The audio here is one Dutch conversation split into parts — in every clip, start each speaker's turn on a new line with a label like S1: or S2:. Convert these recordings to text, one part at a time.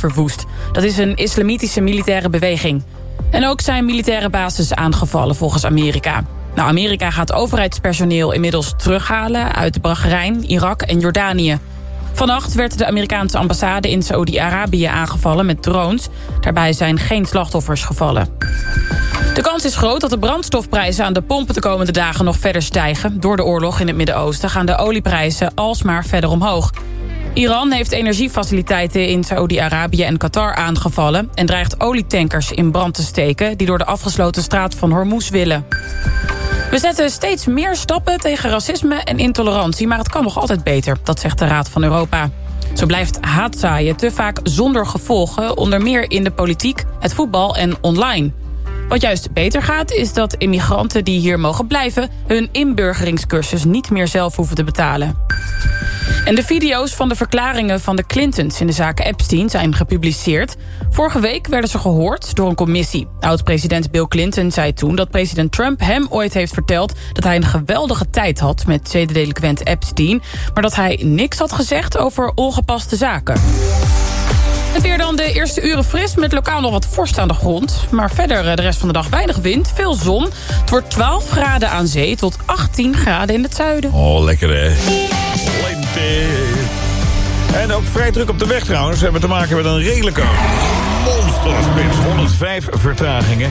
S1: verwoest. Dat is een islamitische militaire beweging. En ook zijn militaire bases aangevallen volgens Amerika. Nou, Amerika gaat overheidspersoneel inmiddels terughalen... uit Bahrein, Irak en Jordanië. Vannacht werd de Amerikaanse ambassade in Saoedi-Arabië aangevallen met drones. Daarbij zijn geen slachtoffers gevallen. De kans is groot dat de brandstofprijzen aan de pompen de komende dagen nog verder stijgen. Door de oorlog in het Midden-Oosten gaan de olieprijzen alsmaar verder omhoog. Iran heeft energiefaciliteiten in Saoedi-Arabië en Qatar aangevallen... en dreigt olietankers in brand te steken... die door de afgesloten straat van Hormuz willen. We zetten steeds meer stappen tegen racisme en intolerantie... maar het kan nog altijd beter, dat zegt de Raad van Europa. Zo blijft haatzaaien te vaak zonder gevolgen... onder meer in de politiek, het voetbal en online. Wat juist beter gaat, is dat immigranten die hier mogen blijven... hun inburgeringscursus niet meer zelf hoeven te betalen. En de video's van de verklaringen van de Clintons in de zaak Epstein zijn gepubliceerd. Vorige week werden ze gehoord door een commissie. Oud-president Bill Clinton zei toen dat president Trump hem ooit heeft verteld... dat hij een geweldige tijd had met zedendelinquent Epstein... maar dat hij niks had gezegd over ongepaste zaken. Het weer dan de eerste uren fris met lokaal nog wat vorst aan de grond. Maar verder eh, de rest van de dag weinig wind, veel zon. Het wordt 12 graden aan zee tot 18 graden in het zuiden.
S2: Oh, lekker hè. Lente. En ook vrij druk op de weg trouwens. We hebben te maken met een redelijke monsterspits. 105 vertragingen.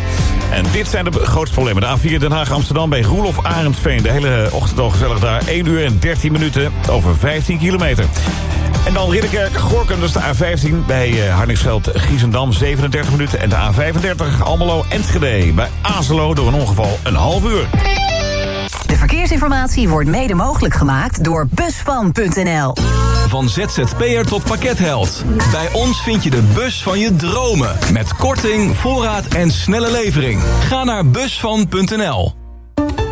S2: En dit zijn de grootste problemen. De A4 Den Haag-Amsterdam bij Roelof Arendsveen. De hele ochtend al gezellig daar. 1 uur en 13 minuten over 15 kilometer. En dan Ridderkerk, Gorkum, dus de A15 bij uh, Harningsveld, Giesendam, 37 minuten. En de A35 Almelo, Enschede bij Azelo door een ongeval een half uur.
S3: De verkeersinformatie wordt mede mogelijk gemaakt door busvan.nl.
S4: Van ZZP'er tot pakketheld. Bij ons vind je de bus van je dromen. Met korting, voorraad en snelle levering. Ga naar busvan.nl.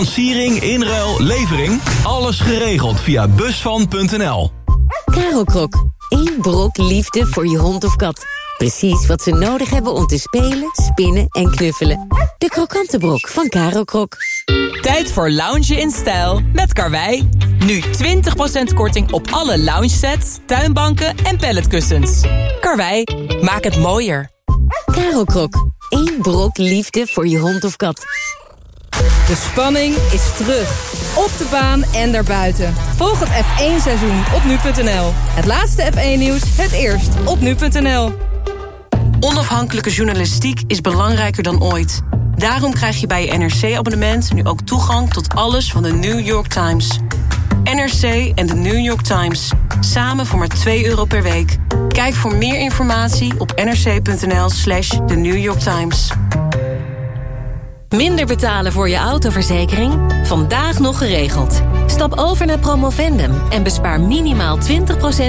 S4: Financiering, inruil, levering. Alles geregeld via busvan.nl.
S5: Karel Krok. Eén brok liefde voor je hond of kat. Precies wat ze nodig hebben om te spelen, spinnen en knuffelen. De krokante brok van Karel Krok.
S6: Tijd voor lounge in stijl met Karwei. Nu 20% korting op alle lounge sets, tuinbanken en palletkussens. Karwei, maak het mooier.
S5: Karel Krok. Eén brok liefde voor je hond of kat.
S7: De spanning is terug. Op de baan en daarbuiten. Volg het F1-seizoen op nu.nl. Het laatste F1-nieuws, het eerst op nu.nl.
S8: Onafhankelijke journalistiek is belangrijker dan ooit. Daarom krijg je bij je NRC-abonnement nu ook toegang tot alles van de New York Times. NRC en de New York Times. Samen voor maar 2 euro per week. Kijk voor meer informatie op nrc.nl slash The New York Times.
S9: Minder betalen voor je autoverzekering? Vandaag nog geregeld. Stap over naar Promovendum en bespaar minimaal 20%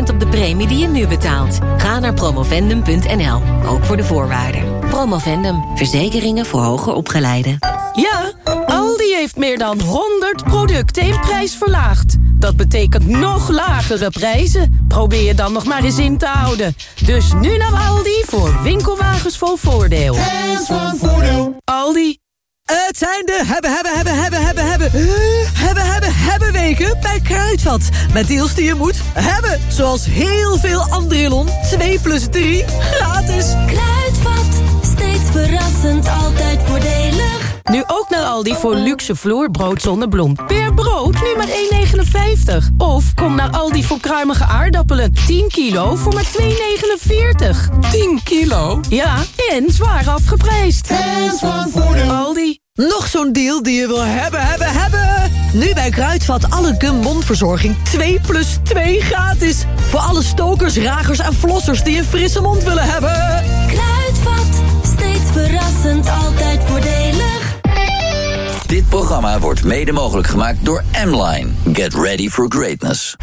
S9: op de premie die je nu betaalt. Ga naar promovendum.nl, ook voor de voorwaarden. Promovendum, verzekeringen voor hoger opgeleiden.
S10: Ja, Aldi heeft meer dan 100 producten in prijs verlaagd. Dat betekent nog lagere prijzen. Probeer je dan nog maar eens in te houden. Dus nu naar Aldi voor winkelwagens vol voordeel.
S11: Hands van voordeel.
S10: Aldi.
S12: Het zijn de hebben, hebben, hebben, hebben, hebben, hebben, hebben, hebben, hebben weken bij Kruidvat. Met deals die je moet hebben. Zoals heel veel Andrilon. 2 plus 3 gratis.
S13: Kruidvat, steeds verrassend, altijd voordelig.
S10: Nu ook naar Aldi voor luxe vloerbrood zonder bloem. Per brood nu maar 1,59. Of kom naar Aldi voor kruimige aardappelen. 10 kilo voor maar 2,49.
S12: 10 kilo?
S10: Ja, en zwaar afgeprijsd.
S11: Hands van voordeel.
S10: Aldi.
S12: Nog zo'n deal die je wil hebben, hebben, hebben. Nu bij Kruidvat alle gum mondverzorging 2 plus 2 gratis. Voor alle stokers, ragers en flossers die een frisse mond willen hebben.
S13: Kruidvat, steeds verrassend, altijd voordelig.
S14: Dit programma wordt mede mogelijk gemaakt door M-Line. Get ready for greatness.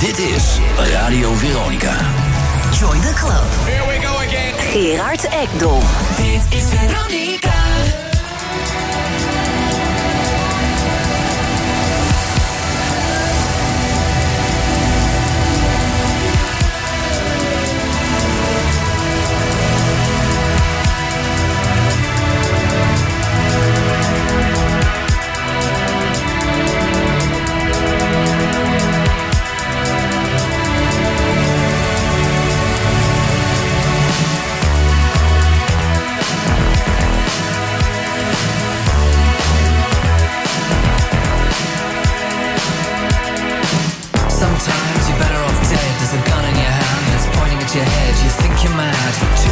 S14: Dit is Radio Veronica.
S15: Join the club.
S2: Here we go again.
S15: Gerard Ekdom.
S16: Dit is Veronica.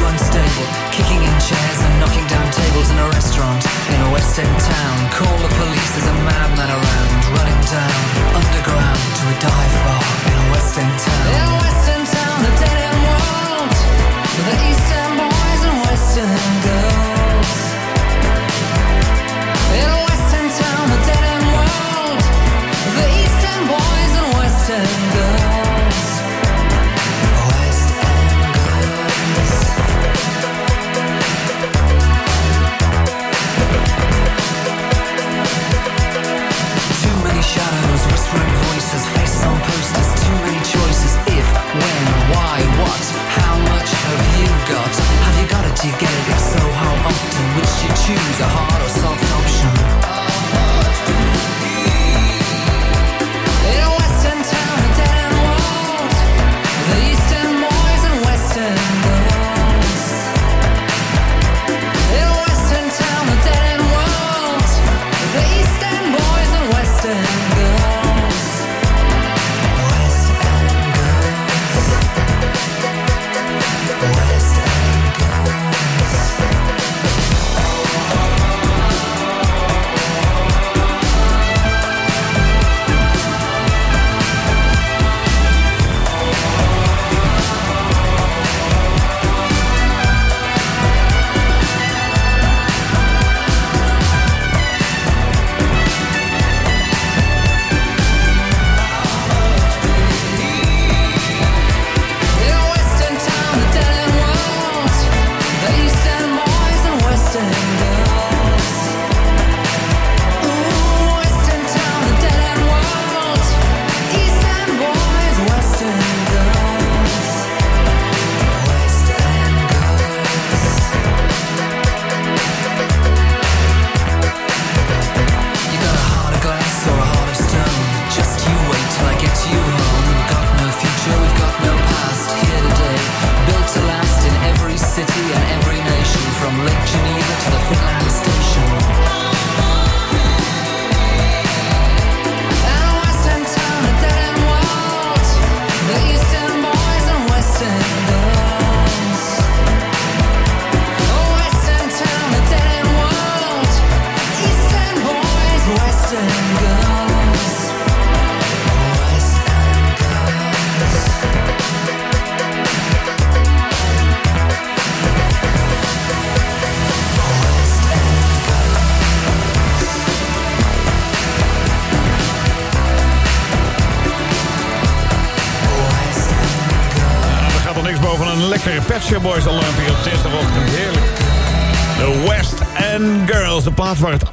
S17: Unstable, kicking in chairs and knocking down tables in a restaurant in a West End town. Call the police, there's a madman around, running down underground to a dive bar in a West End town. In a West End town, a dead end world, the East End boys and West End girls. You choose, a hard or soft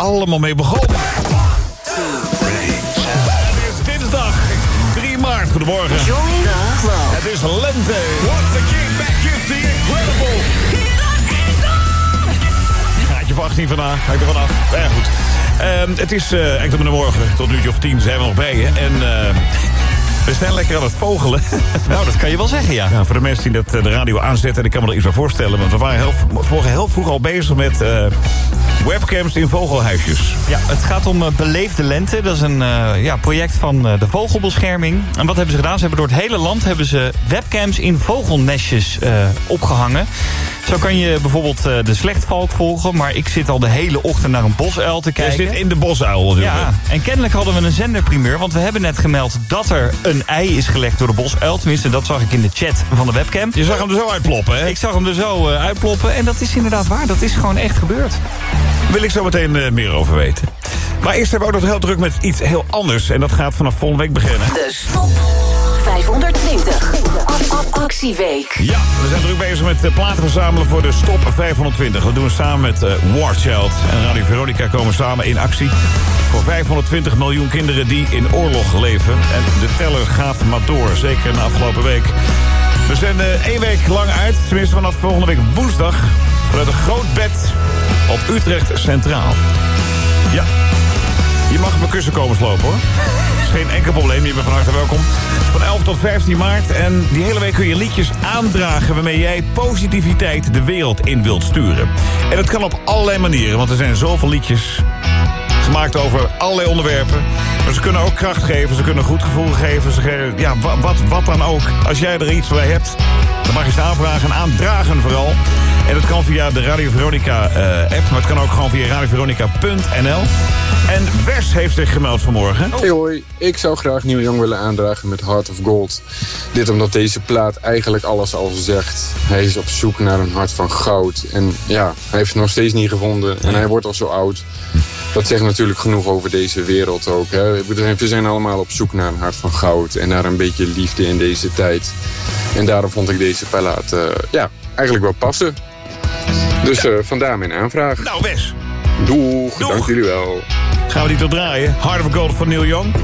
S2: allemaal mee begon. Het is dinsdag 3 maart. Goedemorgen. Het is lente. Once again back is the incredible. Gaatje van 18 vandaag. Ga ik er vanaf. Nou ja, goed. Ehm, het is uh, echt om de morgen. Tot uurtje of tien zijn we nog bij je. En ehm, we zijn lekker aan het vogelen.
S18: Nou, dat kan je wel zeggen, ja.
S2: Ja, voor de mensen die dat, eh, de radio aanzetten, en ik kan me er iets bij voorstellen. Want we waren heel, vorige heel vroeg al bezig met eh, webcams in vogelhuisjes.
S18: Ja, het gaat om eh, Beleefde Lente. Dat is een eh, ja, project van eh, de Vogelbescherming. En wat hebben ze gedaan? Ze hebben door het hele land hebben ze webcams in vogelnestjes eh, opgehangen. Zo kan je bijvoorbeeld eh, de slechtvalk volgen. Maar ik zit al de hele ochtend naar een bosuil te kijken.
S2: Je zit in de bosuil.
S18: Ja, en kennelijk hadden we een zenderprimeur. Want we hebben net gemeld dat er een ei is gelegd door de bosuil. Tenminste, dat zag ik in de chat van de webcam.
S2: Je zag hem er zo uitploppen, hè?
S18: Ik zag hem er zo eh, uitploppen. En dat is inderdaad waar. Dat is gewoon echt gebeurd.
S2: Wil ik zo meteen eh, meer over weten. Maar eerst hebben we ook nog heel druk met iets heel anders. En dat gaat vanaf volgende week beginnen.
S15: 500.
S9: 520. Actieweek.
S19: Ja, we zijn druk bezig met eh, platen verzamelen voor de Stop 520. Dat doen we samen met uh, Warchild. En Radio Veronica komen samen in actie... voor 520 miljoen kinderen die in oorlog leven. En de teller gaat maar door, zeker in de afgelopen week. We zijn uh, één week lang uit, tenminste vanaf volgende week woensdag... vanuit een groot bed op Utrecht Centraal. Ja, je mag op mijn kussen komen slopen hoor. is geen enkel probleem, je bent van harte welkom. Van 11 tot 15 maart. En die hele week kun je liedjes aandragen... waarmee jij positiviteit de wereld in wilt sturen. En dat kan op allerlei manieren, want er zijn zoveel liedjes gemaakt over allerlei onderwerpen. Maar ze kunnen ook kracht geven, ze kunnen goed gevoel geven. Ze geven ja, wat, wat, wat dan ook. Als jij er iets bij hebt, dan mag je ze aanvragen en aandragen vooral. En dat kan via de Radio Veronica uh, app, maar het kan ook gewoon via radioveronica.nl. En Wes heeft zich gemeld vanmorgen.
S20: Hey hoi, ik zou graag Nieuw Jong willen aandragen met Heart of Gold. Dit omdat deze plaat eigenlijk alles al zegt. Hij is op zoek naar een hart van goud. En ja, hij heeft het nog steeds niet gevonden en hij wordt al zo oud. Dat zegt natuurlijk genoeg over deze wereld ook. Hè. We zijn allemaal op zoek naar een hart van goud en naar een beetje liefde in deze tijd. En daarom vond ik deze plaat uh, ja, eigenlijk wel passen. Dus uh, vandaar mijn aanvraag.
S19: Nou, Wes.
S20: Doeg, Doeg. dank jullie wel.
S19: Gaan we die tot draaien? Heart of Gold van Neil Young.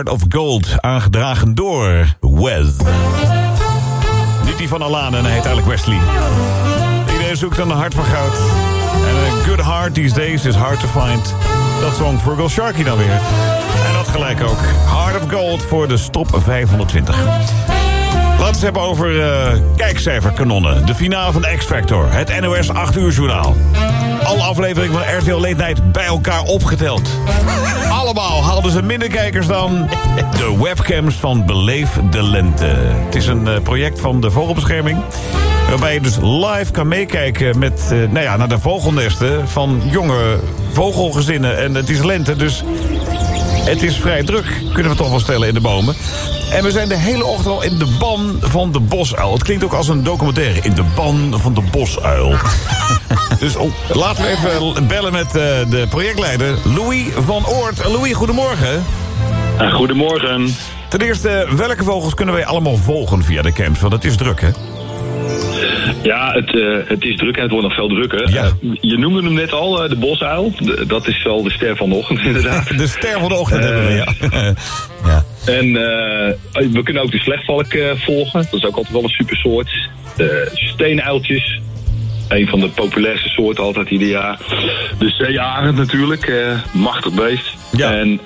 S2: Heart of Gold, aangedragen door Wes. Niet die van Alana, hij heet eigenlijk Wesley. Iedereen zoekt een hart van goud. En a good heart these days is hard to find. Dat zong Virgil Sharky dan weer. En dat gelijk ook. Heart of Gold voor de stop 520. Laten we het hebben over uh, kijkcijferkanonnen. De finale van X-Factor. Het NOS 8 uur journaal. Alle afleveringen van RTL Late bij elkaar opgeteld. Allemaal haalden ze minder kijkers dan de webcams van Beleef de Lente. Het is een uh, project van de Vogelbescherming. Waarbij je dus live kan meekijken met, uh, nou ja, naar de vogelnesten van jonge vogelgezinnen. En het is lente, dus het is vrij druk, kunnen we toch wel stellen, in de bomen. En we zijn de hele ochtend al in de ban van de bosuil. Het klinkt ook als een documentaire. In de ban van de bosuil. dus oh, laten we even bellen met uh, de projectleider Louis van Oort. Louis, goedemorgen.
S21: Uh, goedemorgen.
S2: Ten eerste, welke vogels kunnen wij allemaal volgen via de camps? Want het is druk, hè?
S21: Ja, het, uh, het is druk en het wordt nog veel drukker.
S2: Ja.
S21: Uh, je noemde hem net al, uh, de bosuil. De, dat is wel de ster van de ochtend, inderdaad.
S2: de ster van de ochtend hebben we, ja.
S21: ja. En we kunnen ook de slechtvalk volgen. Dat is ook altijd wel een super soort. De steenuiltjes. Een van de populairste soorten altijd ieder jaar. De zeearend natuurlijk, machtig beest.
S2: Ja.
S21: En,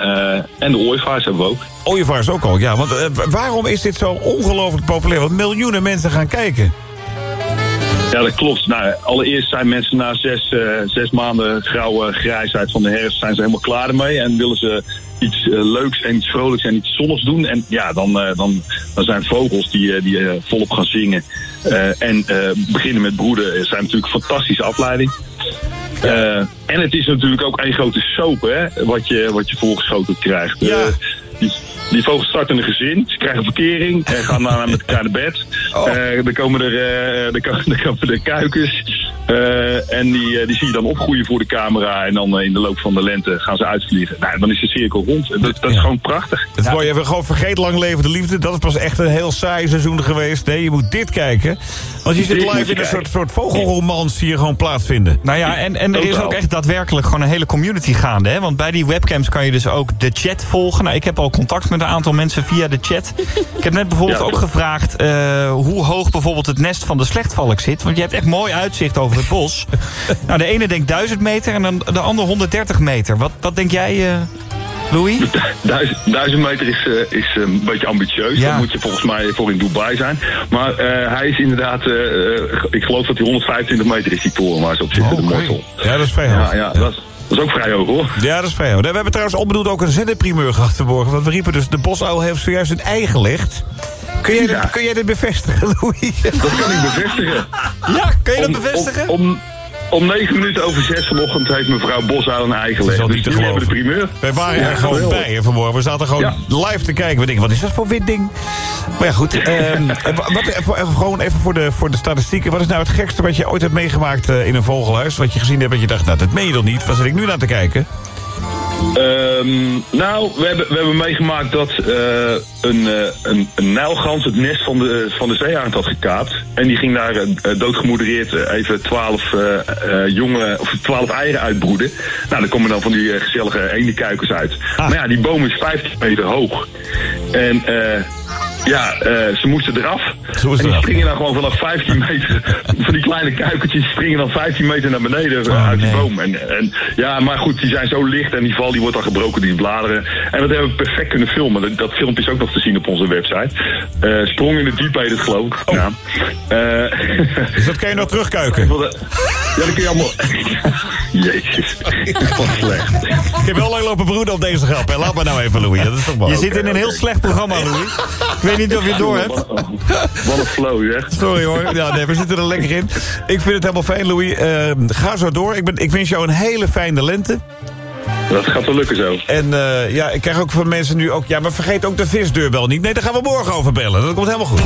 S21: en de ooievaars hebben we ook.
S2: Ooievaars ook al, ja. Want waarom is dit zo ongelooflijk populair? Want miljoenen mensen gaan kijken.
S21: Ja, dat klopt. Nou, allereerst zijn mensen na zes, uh, zes maanden grauwe grijsheid van de herfst... zijn ze helemaal klaar ermee en willen ze iets uh, leuks en iets vrolijks en iets zonnigs doen. En ja, dan, uh, dan, dan zijn vogels die, die volop gaan zingen en beginnen met broeden... zijn natuurlijk een fantastische afleiding. en het is natuurlijk ook één grote soap, hè, wat je, wat je voorgeschoten krijgt.
S2: Ja.
S21: Die, die vogels starten een gezin, ze krijgen verkering en gaan daarna met elkaar naar bed.
S2: Oh.
S21: Uh, dan komen er, uh, dan komen, dan komen er kuikens. Uh, en die, die zie je dan opgroeien voor de camera. En dan in de loop van de lente gaan ze uitvliegen. Nou, dan is de cirkel rond. Dat, dat is
S2: Ja.
S21: gewoon prachtig.
S2: Het je gewoon vergeet lang leven de liefde. Dat is pas echt een heel saai seizoen geweest. Nee, je moet dit kijken. Want je zit
S18: Dit
S2: live in een soort, soort vogelromans die hier gewoon plaatsvinden.
S18: Nou ja, en, en er is ook echt daadwerkelijk gewoon een hele community gaande. Hè? Want bij die webcams kan je dus ook de chat volgen. Nou, ik heb al contact met een aantal mensen via de chat. Ik heb net bijvoorbeeld
S21: Ja,
S18: ook gevraagd... eh, hoe hoog bijvoorbeeld het nest van de slechtvalk zit. Want je hebt echt mooi uitzicht over het bos. nou, de ene denkt 1000 meter en dan de ander 130 meter. Wat, wat denk jij, eh, Louis?
S21: Duizend, duizend meter is, eh, is een beetje ambitieus.
S18: Ja.
S21: Dat moet je volgens mij voor in Dubai zijn. Maar eh, hij is inderdaad, eh, eh, ik geloof dat hij 125 meter is, die toren waar ze op zitten, de Mortel.
S2: Ja, dat is vrij hoog.
S21: Ja, ja, dat, is- dat is ook vrij hoog hoor.
S2: Ja, dat is vrij hoog. We hebben trouwens onbedoeld ook een zenderprimeur gehad vanmorgen. Want we riepen dus, de bosuil heeft zojuist een ei gelegd. Kun jij, dit, kun jij dit bevestigen, Louis?
S21: Dat kan ik bevestigen.
S18: Ja, kun je dat bevestigen?
S21: Om, om, om 9 minuten over 6 vanochtend heeft mevrouw Bosuil een ei gelegd.
S2: al
S21: Dus
S2: niet te
S21: jullie hebben de
S2: geloven.
S21: primeur.
S2: Wij waren
S21: Ja,
S2: er gewoon
S21: geweldig.
S2: bij hè, vanmorgen. We zaten gewoon
S21: Ja.
S2: live te kijken. We denken, wat is dat voor wit ding? Maar ja, goed. ehm, wat, gewoon even voor de, voor de statistieken. Wat is nou het gekste wat je ooit hebt meegemaakt eh, in een vogelhuis? Wat je gezien hebt dat je dacht, nou, dat meen je toch niet? Waar zit ik nu naar te kijken?
S21: Ehm, nou, we hebben, we hebben meegemaakt dat eh, een, eh, een, een nijlgans het nest van de, van de zeearend had gekaapt. En die ging daar eh, doodgemoedereerd eh, even twaalf eh, eh, jonge, of twaalf eieren uitbroeden. Nou, dan komen dan van die eh, gezellige eendenkuikens uit. Maar ja, die boom is 15 meter hoog. En eh, ja, eh, ze moesten eraf.
S2: Ze moesten
S21: en die springen dan gewoon vanaf 15 meter. van die kleine kuikentjes springen dan 15 meter naar beneden eh, uit die boom. En, en ja, maar goed, die zijn zo licht en die val die wordt dan gebroken, die bladeren. En dat hebben we perfect kunnen filmen. Dat, dat filmpje is ook nog te zien op onze website. Eh, sprong in de diep heet het geloof ik. Ja. Eh,
S2: Dus dat kan je nog terugkuiken.
S21: ja, dat kun je allemaal... Jezus, wat slecht.
S2: Ik heb heel lang lopen broeden op deze grap. Hè. Laat maar nou even, Louis. Dat is toch wel.
S18: Je zit in een heel slecht programma, Louis. Ik weet niet of je het door hebt.
S21: Wat een flow, zeg.
S2: Sorry hoor. Ja, nee, we zitten er lekker in. Ik vind het helemaal fijn, Louis. Eh, ga zo door. Ik, ben, ik wens jou een hele fijne lente.
S21: Dat gaat wel lukken zo.
S2: En eh, ja, ik krijg ook van mensen nu ook... Ja, maar vergeet ook de visdeurbel niet. Nee, daar gaan we morgen over bellen. Dat komt helemaal goed.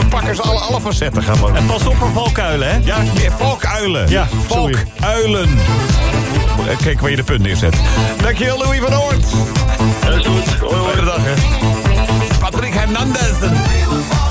S2: We pakken ze alle, alle facetten. Gaan we.
S18: En pas op voor valkuilen, hè?
S2: Ja, meer valkuilen.
S18: Ja.
S2: Valkuilen. Eh, Kijk waar je de punt neerzet. Dankjewel, Louis van Oort.
S21: Dat is goed. Hoi, hoi.
S2: Fijne dag, hè.
S18: Fernandez.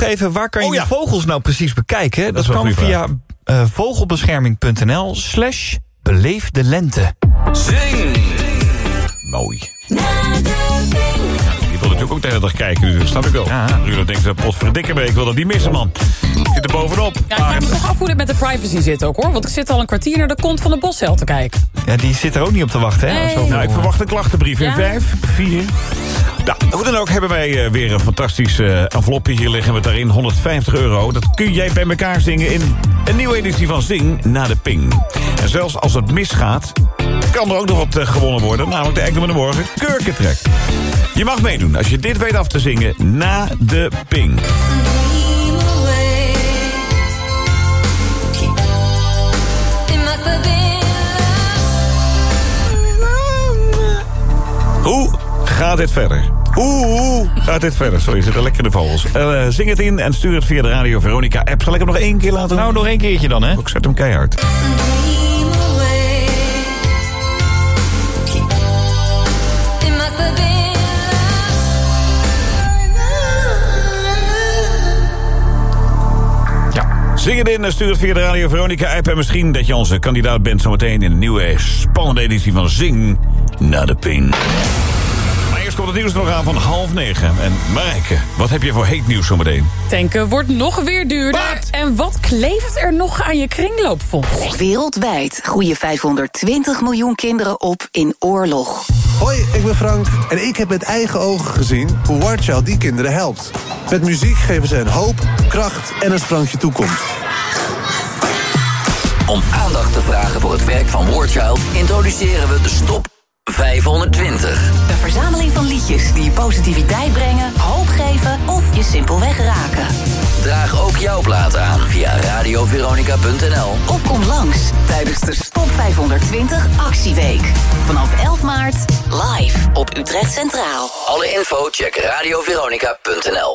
S18: Nog even, waar kan je
S2: Oh, ja.
S18: de vogels nou precies bekijken? Dat, kan via eh, vogelbescherming.nl slash beleef de lente.
S2: Zing. Mooi. Ik wil natuurlijk ook de hele dag kijken, dus dat snap ik wel. Ruud denkt, dat pot verdikken ik wil dat niet missen, man. Zit er bovenop.
S1: Ja, ik vraag me toch af hoe dit met de privacy zit ook, hoor. Want ik zit al een kwartier naar de kont van de boscel te kijken.
S18: Ja, die zit er ook niet op te wachten, hè?
S1: Nee.
S2: Nou, ik verwacht een klachtenbrief in
S1: Ja.
S2: 5, 4. Nou, hoe dan ook hebben wij eh, weer een fantastisch eh, envelopje hier liggen met daarin 150 euro. Dat kun jij bij elkaar zingen in een nieuwe editie van Zing na de Ping. En zelfs als het misgaat, kan er ook nog wat eh, gewonnen worden. Namelijk de Engel van de Morgen Kurkentrek. Je mag meedoen als je dit weet af te zingen na de Ping. Hoe gaat dit verder? Oeh, gaat dit verder? Sorry, zitten lekker de vogels. Eh, zing het in en stuur het via de Radio Veronica app. Zal ik hem nog één keer laten
S18: Nou, nog één keertje dan, hè?
S2: Ik zet hem keihard. Zing het in en stuur het via de Radio Veronica app. En misschien dat je onze kandidaat bent zometeen in een nieuwe spannende editie van Zing na de Ping. Eerst komt het nieuws er nog aan van half negen. En Marijke, wat heb je voor heet nieuws zometeen?
S1: Tanken wordt nog weer duurder. En wat kleeft er nog aan je kringloopfonds?
S9: Wereldwijd groeien 520 miljoen kinderen op in oorlog.
S22: Hoi, ik ben Frank en ik heb met eigen ogen gezien hoe Warchild die kinderen helpt. Met muziek geven ze hen hoop, kracht en een sprankje toekomst.
S14: Om aandacht te vragen voor het werk van Warchild... introduceren we de Stop 520.
S9: Een verzameling van liedjes die je positiviteit brengen, hoop geven of je simpelweg raken.
S14: Draag ook jouw plaat aan via radioveronica.nl.
S9: Of kom langs tijdens de Stop 520 Actieweek. Vanaf 11 maart live op Utrecht Centraal.
S14: Alle info check radioveronica.nl.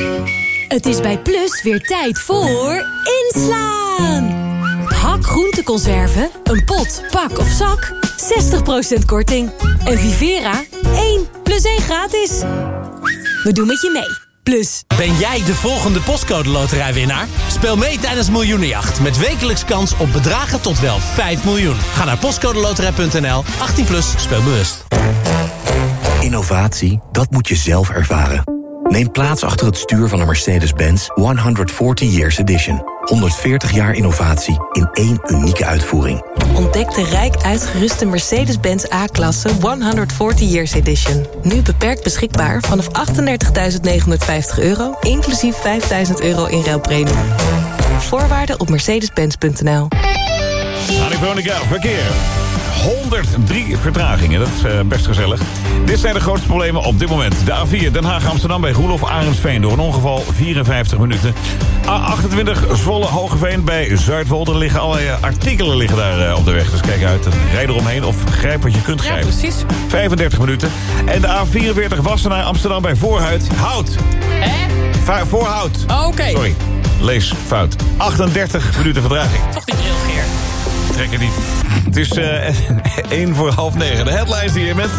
S13: Het is bij Plus weer tijd voor inslaan. Hak groenteconserven, een pot, pak of zak, 60% korting. En Vivera, 1 plus 1 gratis. We doen met je mee. Plus.
S23: Ben jij de volgende postcode loterijwinnaar? Speel mee tijdens Miljoenenjacht met wekelijks kans op bedragen tot wel 5 miljoen. Ga naar postcodeloterij.nl, 18 plus, speel bewust.
S24: Innovatie, dat moet je zelf ervaren. Neem plaats achter het stuur van een Mercedes-Benz 140 Years Edition. 140 jaar innovatie in één unieke uitvoering.
S17: Ontdek de rijk uitgeruste Mercedes-Benz A-klasse 140 Years Edition. Nu beperkt beschikbaar vanaf 38.950 euro, inclusief 5.000 euro in ruilpremie. Voorwaarden op mercedes-benz.nl.
S2: Veronica, verkeer. 103 vertragingen, dat is eh, best gezellig. Dit zijn de grootste problemen op dit moment. De A4 Den Haag-Amsterdam bij Roelof Arendsveen... door een ongeval 54 minuten. A28 Zwolle Hogeveen bij Zuidwolde. liggen allerlei eh, artikelen liggen daar eh, op de weg. Dus kijk uit en rijd eromheen of grijp wat je kunt grijpen.
S1: precies.
S2: 35 minuten. En de A44 Wassenaar Amsterdam bij Voorhuid. Hout.
S1: Hè?
S2: Voorhout.
S1: Oh, Oké.
S2: Sorry, lees fout. 38 minuten vertraging.
S1: Toch die brilgeer.
S2: Trek het niet. Het is eh 1 voor half negen. De headlines hier met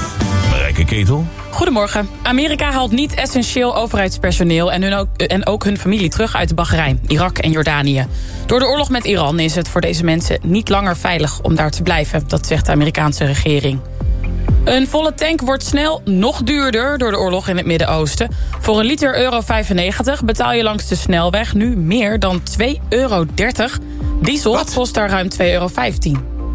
S2: Marijke Ketel.
S1: Goedemorgen. Amerika haalt niet essentieel overheidspersoneel... En, hun ook, en ook hun familie terug uit Bahrein, Irak en Jordanië. Door de oorlog met Iran is het voor deze mensen niet langer veilig om daar te blijven. Dat zegt de Amerikaanse regering. Een volle tank wordt snel nog duurder door de oorlog in het Midden-Oosten. Voor een liter euro 95 betaal je langs de snelweg nu meer dan 2,30 euro. Diesel kost daar ruim 2,15 euro.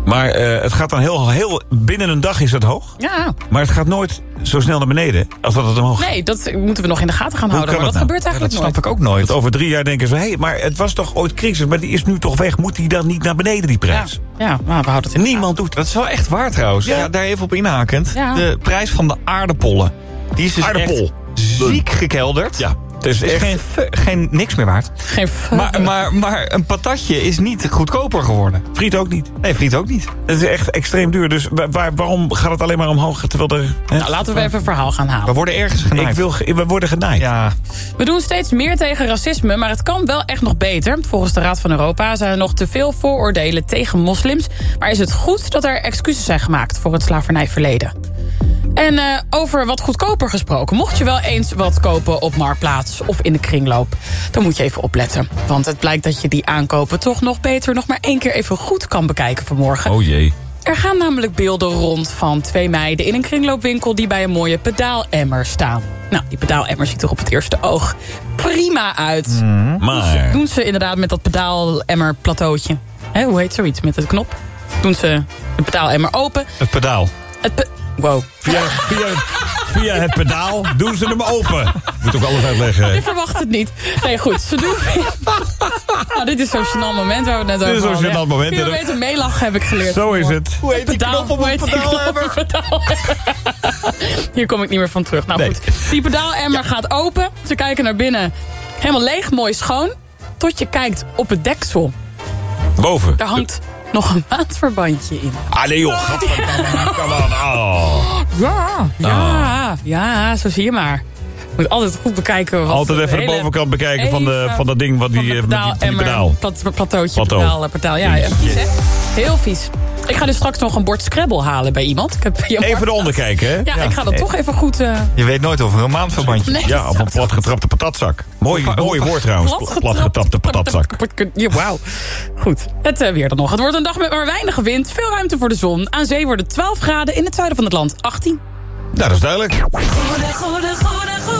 S2: Maar eh, het gaat dan heel, heel... Binnen een dag is het hoog.
S1: Ja.
S2: Maar het gaat nooit zo snel naar beneden als dat het omhoog gaat.
S1: Nee, dat moeten we nog in de gaten gaan
S2: Hoe
S1: houden.
S2: kan
S1: Maar dat
S2: dat nou?
S1: gebeurt eigenlijk
S2: Ja, dat
S1: nooit.
S2: snap ik ook nooit. Want over drie jaar denken ze... hé, hey, maar het was toch ooit crisis, maar die is nu toch weg. Moet die dan niet naar beneden, die prijs?
S1: Ja, maar we houden het in
S2: Niemand doet
S18: Dat is wel echt waar trouwens. Ja. daar even op inhakend.
S1: Ja.
S18: De prijs van de aardappollen. Die is dus
S2: Aardappol.
S18: echt ziek gekelderd.
S2: Ja, het is
S18: is
S2: echt...
S18: geen, geen niks meer waard.
S1: Geen
S18: Maar, maar, maar een patatje is niet goedkoper geworden.
S2: Friet ook niet.
S18: Nee, friet ook niet.
S2: Het is echt extreem duur. Dus wa- waar, waarom gaat het alleen maar omhoog? Terwijl er... hè?
S1: Nou, laten we even een verhaal gaan halen.
S18: We worden ergens genaaid.
S2: Ik wil, we worden genaaid.
S18: Ja,
S1: We doen steeds meer tegen racisme, maar het kan wel echt nog beter. Volgens de Raad van Europa zijn er nog te veel vooroordelen tegen moslims. Maar is het goed dat er excuses zijn gemaakt voor het slavernijverleden? En eh, over wat goedkoper gesproken. Mocht je wel eens wat kopen op Marktplaats of in de kringloop... dan moet je even opletten. Want het blijkt dat je die aankopen toch nog beter... nog maar één keer even goed kan bekijken vanmorgen.
S2: Oh jee.
S1: Er gaan namelijk beelden rond van twee meiden in een kringloopwinkel... die bij een mooie pedaalemmer staan. Nou, die pedaalemmer ziet er op het eerste oog prima uit.
S2: Maar...
S1: Doen ze inderdaad met dat pedaalemmer plateautje. Hè, hoe heet zoiets met het knop? Doen ze de pedaalemmer open.
S18: het pedaal.
S1: Het pe- wow.
S2: Via, via, via het pedaal doen ze hem open. Moet ook alles uitleggen.
S1: Je verwacht het niet. Nee, goed. Ze doen... nou, dit is zo'n gênant moment waar we het net
S2: Dit
S1: over
S2: is zo'n
S1: hadden.
S2: gênant moment,
S1: Vier meter meelachen heb ik geleerd.
S2: Zo is het.
S1: Hoe heet die knop op een pedaalemmer? Hier kom ik niet meer van terug. Nou
S2: Nee.
S1: goed, die pedaalemmer gaat open. Ze kijken naar binnen. Helemaal leeg, mooi schoon. Tot je kijkt op het deksel.
S2: Boven.
S1: Daar hangt nog een maandverbandje in.
S2: Ah nee joh. Gadverdamme. Oh.
S1: Ja, ja, ja, zo zie je maar. Je moet altijd goed bekijken. Wat
S2: Altijd even de bovenkant bekijken van, de, van dat ding, wat die,
S1: van
S2: die, pedaal.
S1: Plat, plateautje,
S2: Plateau.
S1: pedaal, pedaal. Ja, vies hè? Heel vies. Ik ga dus straks nog een bord Scrabble halen bij iemand. Ik heb
S2: Even eronder kijken, hè?
S1: Ja, ik ga dat toch even goed... eh,
S18: Je weet nooit of er een maandverbandje
S1: Nee.
S2: Ja, of een platgetrapte patatzak. Mooi, mooi woord trouwens. Platgetapte patatzak.
S1: Ja, wauw. Goed. Het eh, weer dan nog. Het wordt een dag met maar weinig wind. Veel ruimte voor de zon. Aan zee worden 12 graden. In het zuiden van het land 18.
S2: Nou, dat is duidelijk.
S16: Goede, goede, goede,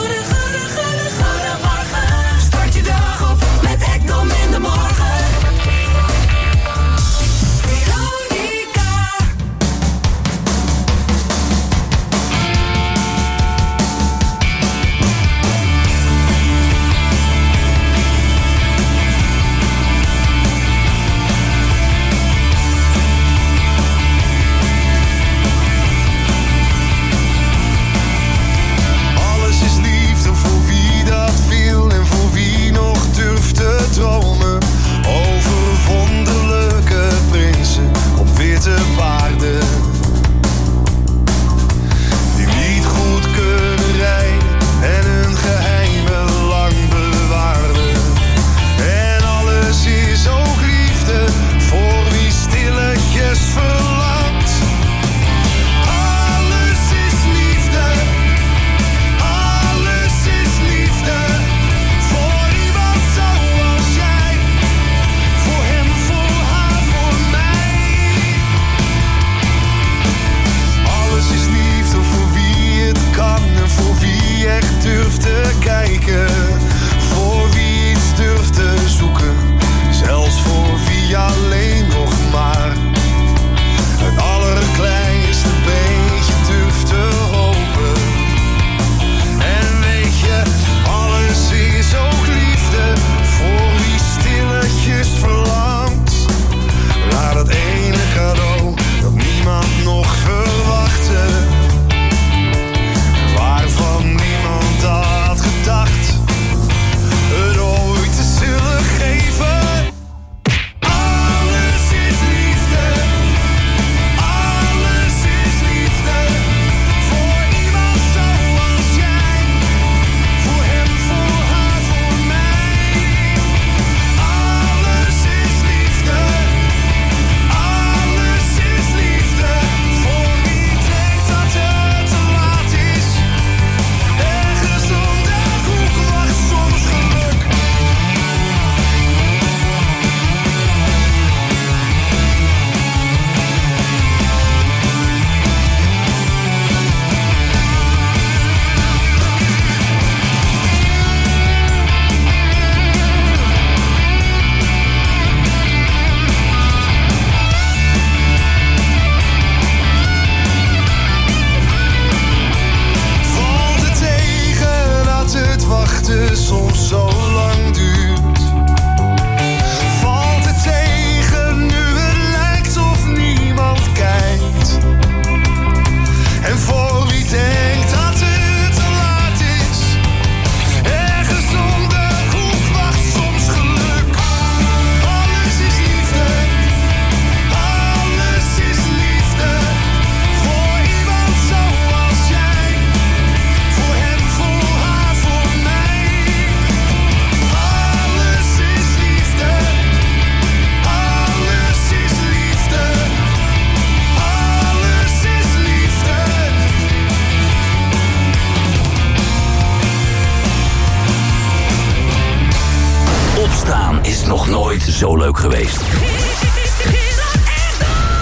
S14: zo leuk geweest.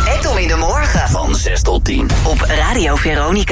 S15: Ekdom in de morgen.
S14: Van 6 tot 10.
S15: Op Radio Veronica.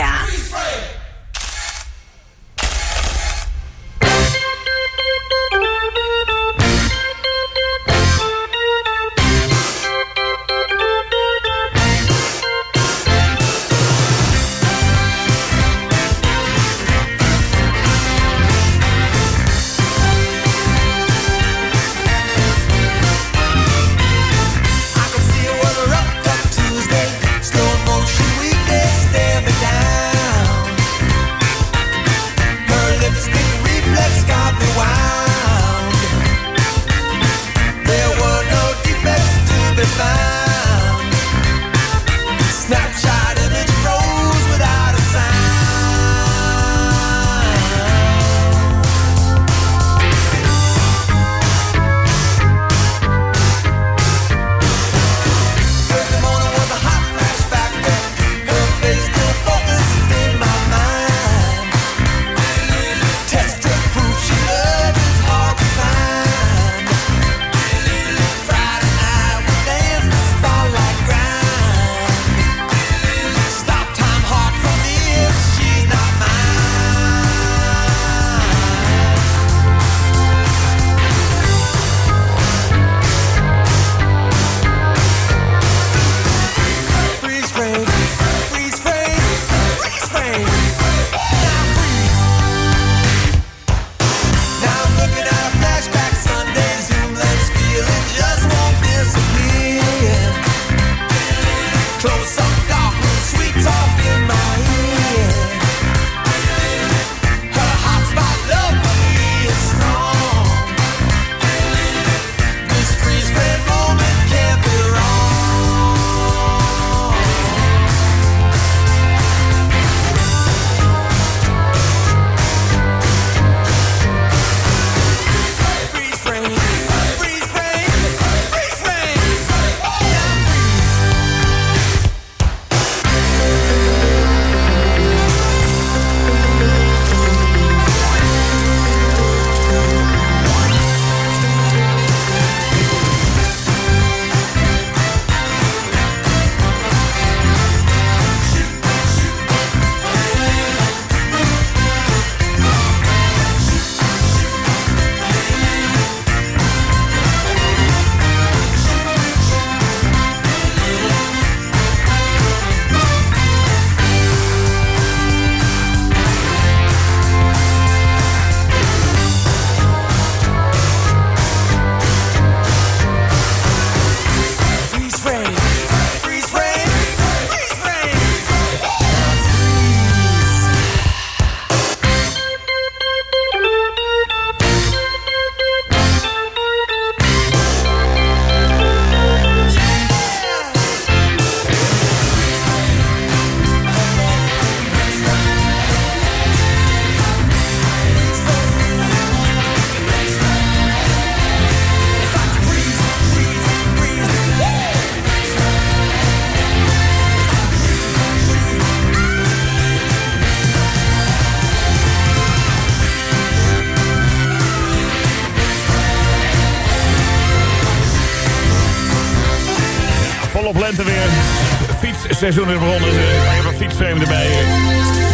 S2: Fietsseizoen is begonnen. Dus pak even fietsframe erbij.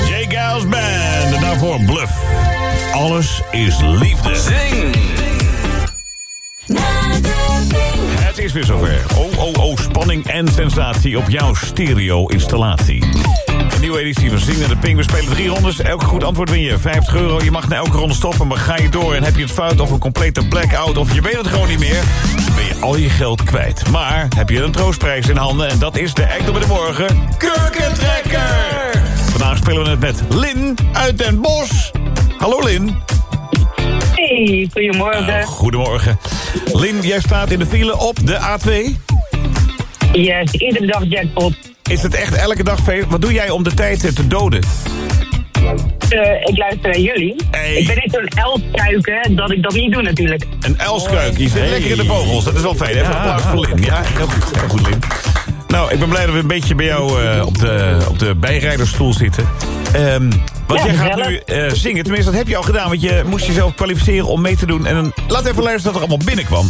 S2: J. Giles Band. En daarvoor Bluff. Alles is liefde.
S14: Zing!
S2: Het is weer zover. Oh, oh, oh, spanning en sensatie op jouw stereo-installatie. Een nieuwe editie van Zing naar de Ping. We spelen drie rondes. Elk goed antwoord win je 50 euro. Je mag na elke ronde stoppen, maar ga je door... en heb je het fout of een complete blackout... of je weet het gewoon niet meer... al je geld kwijt. Maar heb je een troostprijs in handen... en dat is de act op de morgen... Kurkentrekker! Vandaag spelen we het met Lin uit Den Bosch. Hallo Lin.
S25: Hey, goedemorgen.
S2: Goedemorgen. Lin, jij staat in de file op de A2.
S25: Yes, iedere dag jackpot.
S2: Is het echt elke dag feest? Wat doe jij om de tijd te doden?
S25: Eh, ik luister naar jullie. Ik ben niet zo'n elfkuiken dat ik dat niet doe natuurlijk.
S2: Een elskuik. Je zit lekker in de vogels. Dat is wel fijn. Even een applaus voor Lin. Ja, heel goed. Heel goed, Lin. Nou, ik ben blij dat we een beetje bij jou eh, op, de, op de bijrijdersstoel zitten. Ehm, want
S25: Ja,
S2: jij gaat nu eh, zingen. Tenminste, dat heb je al gedaan. Want je moest jezelf kwalificeren om mee te doen. En dan, laat even luisteren wat er allemaal binnenkwam.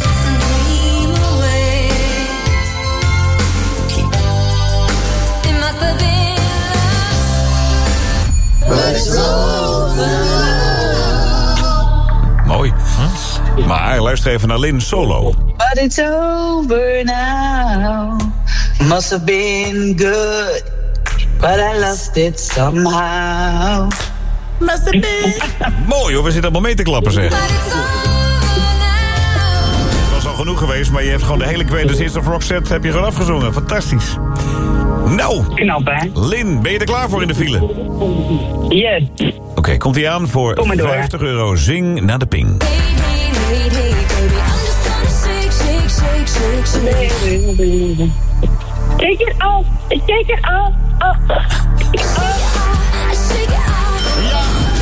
S16: Dream
S2: luisteren even naar Lin Solo.
S26: But it's over now. Must have been good, but I lost it somehow.
S27: Must have been.
S2: Mooi hoor, we zitten allemaal mee te klappen zeg. Het was al genoeg geweest, maar je hebt gewoon de hele Greatest Hits of Rock set heb je gewoon afgezongen. Fantastisch. Nou,
S25: Knap, hè?
S2: Lin, ben je er klaar voor in de file?
S25: Yes.
S2: Oké, komt hij aan voor
S25: Kom maar door.
S2: 50 euro. Zing naar de ping.
S25: Take it off, take it off,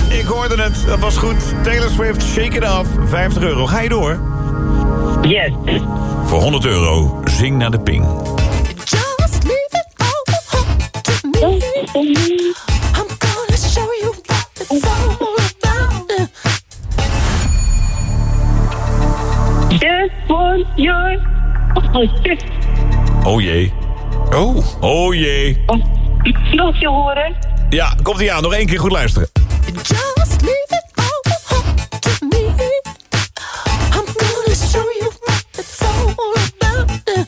S2: Ik hoorde het, dat was goed. Taylor Swift, Shake It Off, 50 euro. Ga je door?
S25: Yes.
S2: Voor 100 euro, zing naar de ping.
S27: Just leave it all to me.
S25: Want your...
S2: Oh jee. Oh. Oh jee.
S25: Nog je horen?
S2: Ja, komt hij aan. Nog één keer goed luisteren.
S27: Just leave it all to me. I'm gonna show you what it's all about.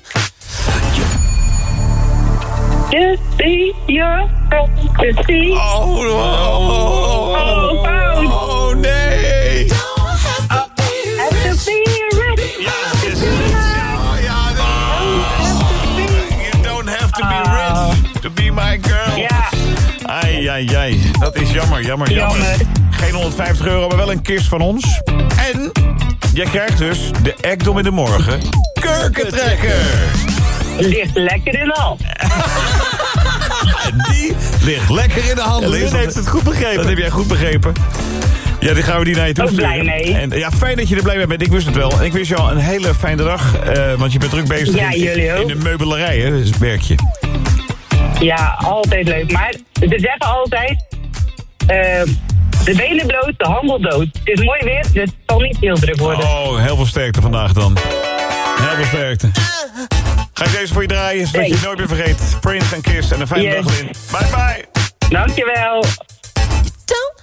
S25: Just be your fantasy.
S2: Oh, oh,
S25: oh,
S2: Ai, ai, ai. Dat is jammer, jammer, jammer.
S25: Jammer.
S2: Geen 150 euro, maar wel een kist van ons. En jij krijgt dus de Ekdom in de morgen kurkentrekker.
S25: Ligt lekker in al.
S2: En die ligt lekker in de handen. Dat-
S18: heeft het goed begrepen.
S2: Dat heb jij goed begrepen. Ja, die gaan we die naar je toe
S25: Ook blij
S2: sturen.
S25: mee.
S2: En, ja, fijn dat je er blij mee bent. Ik wist het wel. En ik wist je al een hele fijne dag. eh, want je bent druk bezig
S25: Ja,
S2: in de meubelarij, hè? Dat is het werkje.
S25: Ja, altijd leuk. Maar ze zeggen altijd... eh, de benen bloot, de handel dood. Het is mooi weer, dus het zal niet heel druk worden.
S2: Oh, heel veel sterkte vandaag dan. Heel veel sterkte. Ga ik deze voor je draaien, zodat je het nooit meer vergeet. Prince en Kiss en een fijne
S25: Yes.
S2: dag in. Bye bye.
S25: Dankjewel.
S27: Don't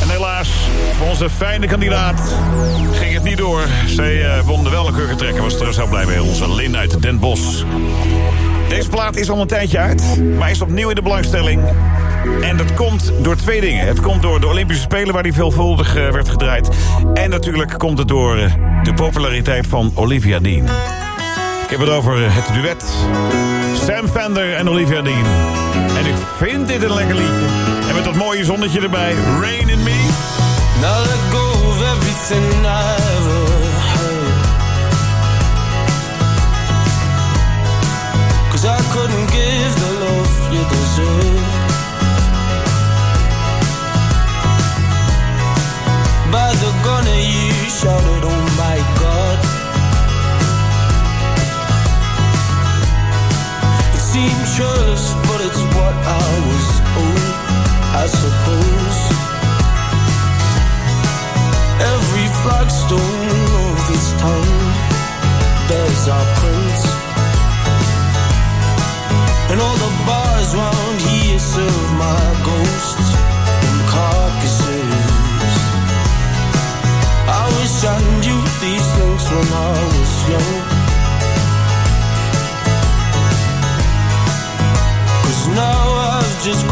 S2: En helaas, voor onze fijne kandidaat ging het niet door. Zij eh, won de wel een kurkentrekker. Was er zo blij mee. Onze Lin uit Den Bosch. Deze plaat is al een tijdje uit, maar is opnieuw in de belangstelling. En dat komt door twee dingen. Het komt door de Olympische Spelen, waar die veelvuldig eh, werd gedraaid. En natuurlijk komt het door eh, de populariteit van Olivia Dean. Ik heb het over het duet. Sam Fender en Olivia Dean. En ik vind dit een lekker liedje. En met dat mooie zonnetje erbij. Rain in Me.
S16: Now let go of everything I heard. Cause I couldn't give the love you deserve. By the gunner you shouted, oh my god. It seemed churlish, but it's what I was owed, I suppose. Every flagstone of this town bears our prints. And all the bars round here serve my ghosts and carcasses. I wish I knew these things when I was young. Now I've just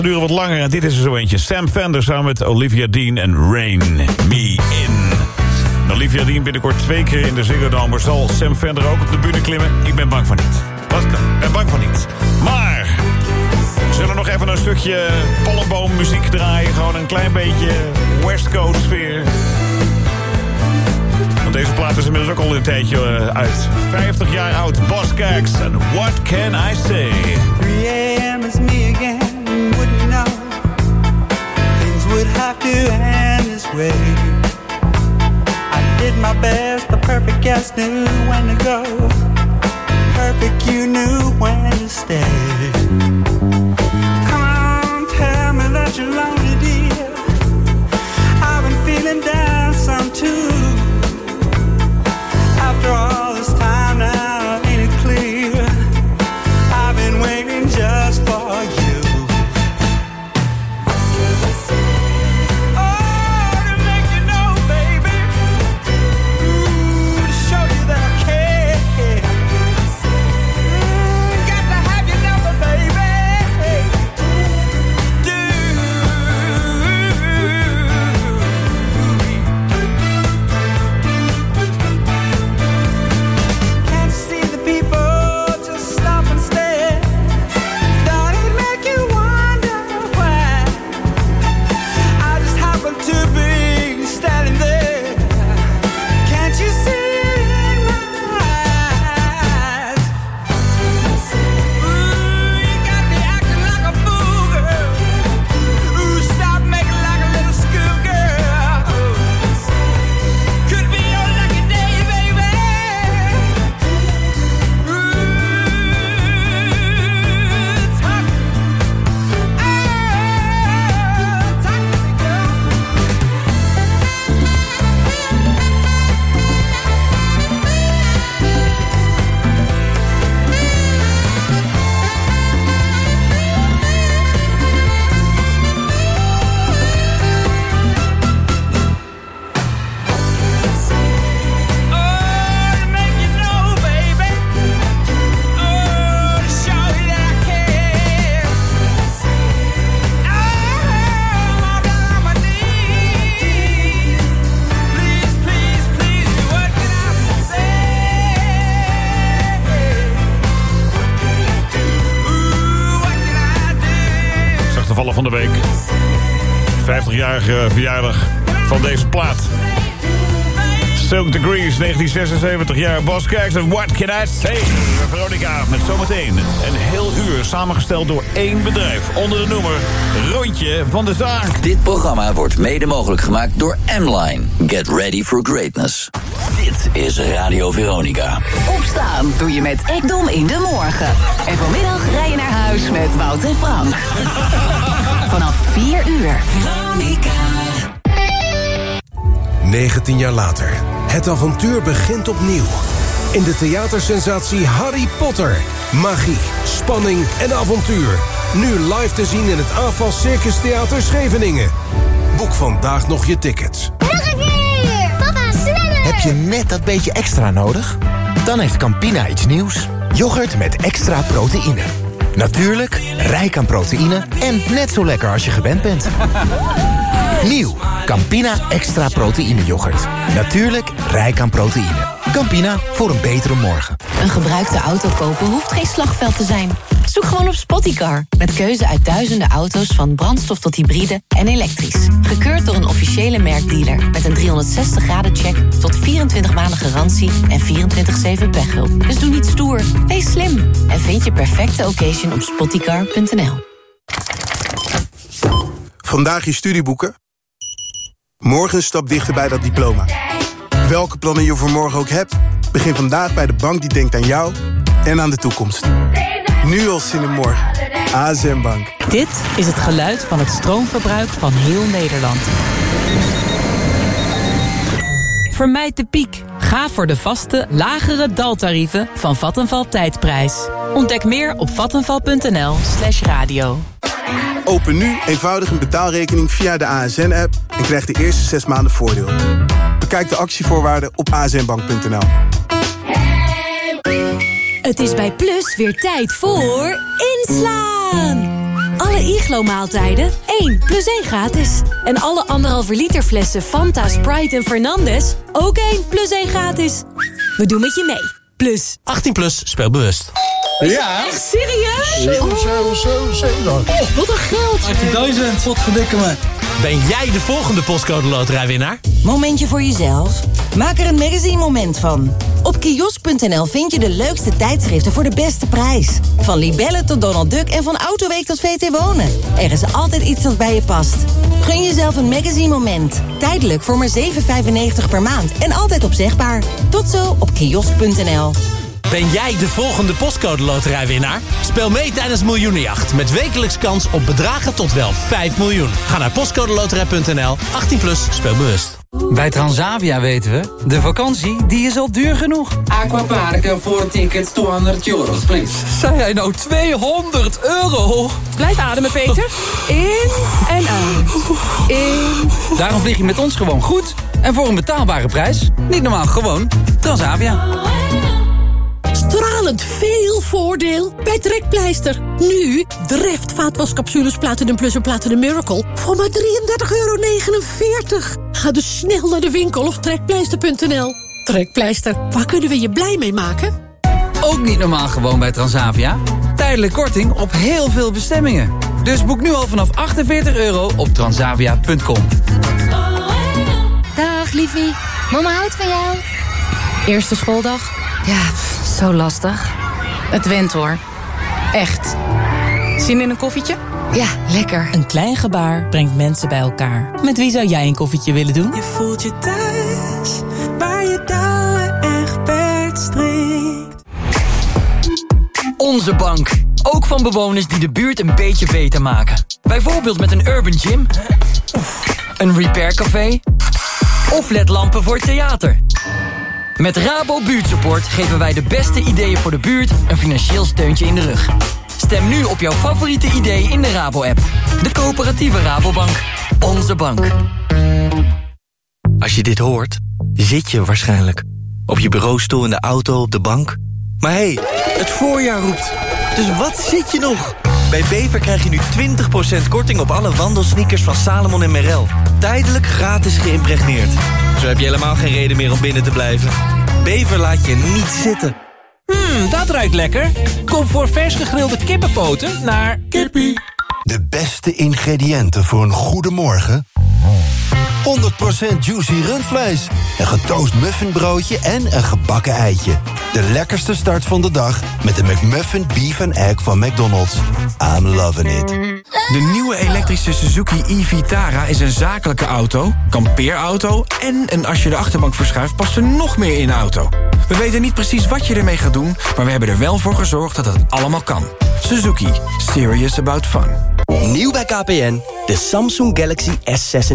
S2: platen duren wat langer en dit is er zo eentje. Sam Fender samen met Olivia Dean en Rain Me In. Olivia Dean binnenkort twee keer in de Ziggo Dome. Maar Zal Sam Fender ook op de bühne klimmen? Ik ben bang van niet. Wat? Ik ben bang van niet. Maar... Zullen we nog even een stukje palmboommuziek draaien? Gewoon een klein beetje West Coast sfeer. Want deze plaat is inmiddels ook al een tijdje eh, uit. 50 jaar oud, Boss Gags en What Can I Say?
S28: 3 a.m. is me again. Wouldn't know things would have to end this way. I did my best, the perfect guest knew when to go. Perfect, you knew when to stay. Come on, tell me that you're lonely,
S2: Vallen van de week. 50-jarige verjaardag van deze plaat. Silk Degrees, 1976 jaar. Bos Kijks en What Can I Say? Veronica met zometeen een heel uur samengesteld door één bedrijf. Onder de noemer Rondje van de Zaak.
S14: Dit programma wordt mede mogelijk gemaakt door M-Line. Get ready for greatness. Dit is Radio Veronica.
S15: Opstaan doe je met Ekdom in de morgen. En vanmiddag rij je naar huis met Wout en Frank. Vanaf 4 uur. Veronica.
S29: 19 jaar later. Het avontuur begint opnieuw. In de theatersensatie Harry Potter. Magie, spanning en avontuur. Nu live te zien in het AFAS Circus Theater Scheveningen. Boek vandaag nog je tickets.
S30: Nog een keer! Papa, sneller!
S24: Heb je net dat beetje extra nodig? Dan heeft Campina iets nieuws. Yoghurt met extra proteïne. Natuurlijk, rijk aan proteïne en net zo lekker als je gewend bent. Nieuw, Campina extra proteïne yoghurt. Natuurlijk, rijk aan proteïne. Campina, voor een betere morgen.
S9: Een gebruikte auto kopen hoeft geen slagveld te zijn. Zoek gewoon op Spottycar. Met keuze uit duizenden auto's van brandstof tot hybride en elektrisch. Gekeurd door een officiële merkdealer. Met een 360 graden check tot 24 maanden garantie en 24-7 pechhulp. Dus doe niet stoer, wees slim. En vind je perfecte occasion op spottycar.nl.
S31: Vandaag je studieboeken. Morgen stap dichter bij dat diploma. Welke plannen je voor morgen ook hebt... begin vandaag bij de bank die denkt aan jou en aan de toekomst. Nu al zin in morgen. ASM Bank.
S6: Dit is het geluid van het stroomverbruik van heel Nederland. Vermijd de piek. Ga voor de vaste, lagere daltarieven van Vattenval Tijdprijs. Ontdek meer op vattenval.nl slash radio.
S31: Open nu eenvoudig een betaalrekening via de ASN-app... en krijg de eerste zes maanden voordeel. Bekijk de actievoorwaarden op asnbank.nl.
S13: Het is bij Plus weer tijd voor inslaan. Alle Iglo-maaltijden 1 plus 1 gratis. En alle anderhalve liter flessen Fanta, Sprite en Fernandez ook 1 plus 1 gratis. We doen met je mee. Plus.
S32: 18 plus, speel bewust.
S33: Ja.
S13: Echt serieus?
S33: Zo, zo, zo, zo.
S13: Oh, wat een geld.
S34: 18.000. Wat verdikken me. Ben jij de volgende postcode loterijwinnaar?
S35: Momentje voor jezelf? Maak er een magazine moment van. Op kiosk.nl vind je de leukste tijdschriften voor de beste prijs. Van Libelle tot Donald Duck en van Autoweek tot VT Wonen. Er is altijd iets dat bij je past. Gun jezelf een magazine moment. Tijdelijk voor maar 7,95 per maand en altijd opzegbaar. Tot zo op kiosk.nl.
S34: Ben jij de volgende postcode loterijwinnaar? Speel mee tijdens Miljoenenjacht met wekelijks kans op bedragen tot wel 5 miljoen. Ga naar postcodeloterij.nl, 18 plus, speel bewust.
S17: Bij Transavia weten we, de vakantie die is al duur genoeg.
S36: Aquaparken voor tickets 200 euros, please.
S17: Zei hij nou 200 euro?
S1: Blijf ademen, Peter. In en uit. In.
S17: Daarom vlieg je met ons gewoon goed en voor een betaalbare prijs. Niet normaal, gewoon Transavia.
S28: Stralend veel voordeel bij Trekpleister. Nu Dreft vaatwascapsules Platinum Plus en Platinum Miracle voor maar 33,49 euro. Ga dus snel naar de winkel of trekpleister.nl. Trekpleister, waar kunnen we je blij mee maken?
S17: Ook niet normaal gewoon bij Transavia. Tijdelijk korting op heel veel bestemmingen. Dus boek nu al vanaf 48 euro op transavia.com.
S37: Dag, liefie. Mama houdt van jou. Eerste schooldag? Ja, zo lastig.
S1: Het went hoor. Echt. Zin in een koffietje?
S37: Ja, lekker.
S6: Een klein gebaar brengt mensen bij elkaar. Met wie zou jij een koffietje willen doen?
S38: Je voelt je thuis, waar je touwen echt strikt.
S17: Onze bank. Ook van bewoners die de buurt een beetje beter maken. Bijvoorbeeld met een urban gym. Een repaircafé. Of ledlampen voor het theater. Met Rabo Buurtsupport geven wij de beste ideeën voor de buurt een financieel steuntje in de rug. Stem nu op jouw favoriete idee in de Rabo-app. De coöperatieve Rabobank. Onze bank.
S24: Als je dit hoort, zit je waarschijnlijk. Op je bureaustoel, in de auto, op de bank. Maar hé, hey, het voorjaar roept. Dus wat zit je nog? Bij Bever krijg je nu 20% korting op alle wandelsneakers van Salomon en Merrell. Tijdelijk gratis geïmpregneerd. Zo heb je helemaal geen reden meer om binnen te blijven. Bever laat je niet zitten.
S34: Hmm, dat ruikt lekker. Kom voor vers gegrilde kippenpoten naar... Kippie.
S15: De beste ingrediënten voor een goede morgen? 100% juicy rundvlees, een getoast muffinbroodje en een gebakken eitje. De lekkerste start van de dag met de McMuffin Beef and Egg van McDonald's. I'm loving it.
S4: De nieuwe elektrische Suzuki e-Vitara is een zakelijke auto, kampeerauto... en een als je de achterbank verschuift past er nog meer in de auto. We weten niet precies wat je ermee gaat doen... maar we hebben er wel voor gezorgd dat het allemaal kan. Suzuki. Serious about fun.
S24: Nieuw bij KPN, de Samsung Galaxy S26.